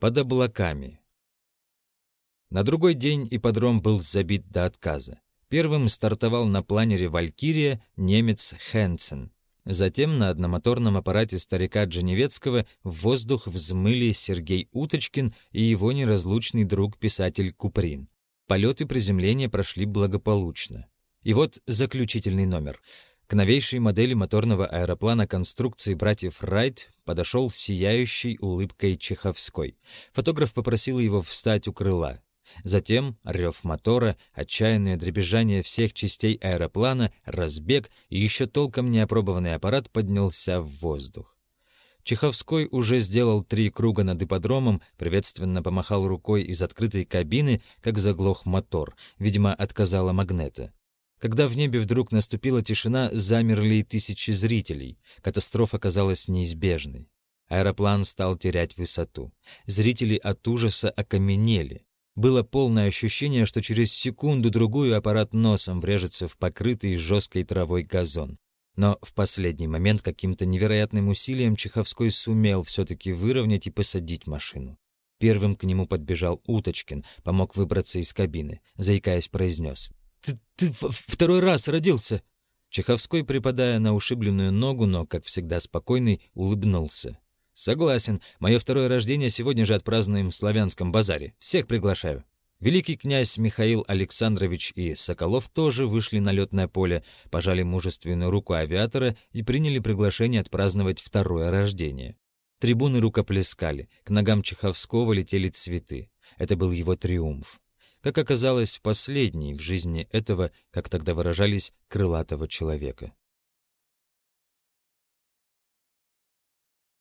Под облаками. На другой день ипподром был забит до отказа. Первым стартовал на планере «Валькирия» немец Хенсен. Затем на одномоторном аппарате старика Джаневецкого в воздух взмыли Сергей Уточкин и его неразлучный друг-писатель Куприн. Полеты приземления прошли благополучно. И вот заключительный номер. К новейшей модели моторного аэроплана конструкции братьев Райт подошел сияющей улыбкой Чеховской. Фотограф попросил его встать у крыла. Затем рев мотора, отчаянное дребезжание всех частей аэроплана, разбег и еще толком неопробованный аппарат поднялся в воздух. Чеховской уже сделал три круга над ипподромом, приветственно помахал рукой из открытой кабины, как заглох мотор, видимо, отказала магнета. Когда в небе вдруг наступила тишина, замерли и тысячи зрителей. Катастрофа казалась неизбежной. Аэроплан стал терять высоту. Зрители от ужаса окаменели. Было полное ощущение, что через секунду-другую аппарат носом врежется в покрытый жесткой травой газон. Но в последний момент каким-то невероятным усилием Чеховской сумел все-таки выровнять и посадить машину. Первым к нему подбежал Уточкин, помог выбраться из кабины, заикаясь, произнес. Ты, второй раз родился!» Чеховской, припадая на ушибленную ногу, но, как всегда, спокойный, улыбнулся. «Согласен. Мое второе рождение сегодня же отпразднуем в Славянском базаре. Всех приглашаю». Великий князь Михаил Александрович и Соколов тоже вышли на летное поле, пожали мужественную руку авиатора и приняли приглашение отпраздновать второе рождение. Трибуны рукоплескали, к ногам Чеховского летели цветы. Это был его триумф как оказалось, последний в жизни этого, как тогда выражались, крылатого человека.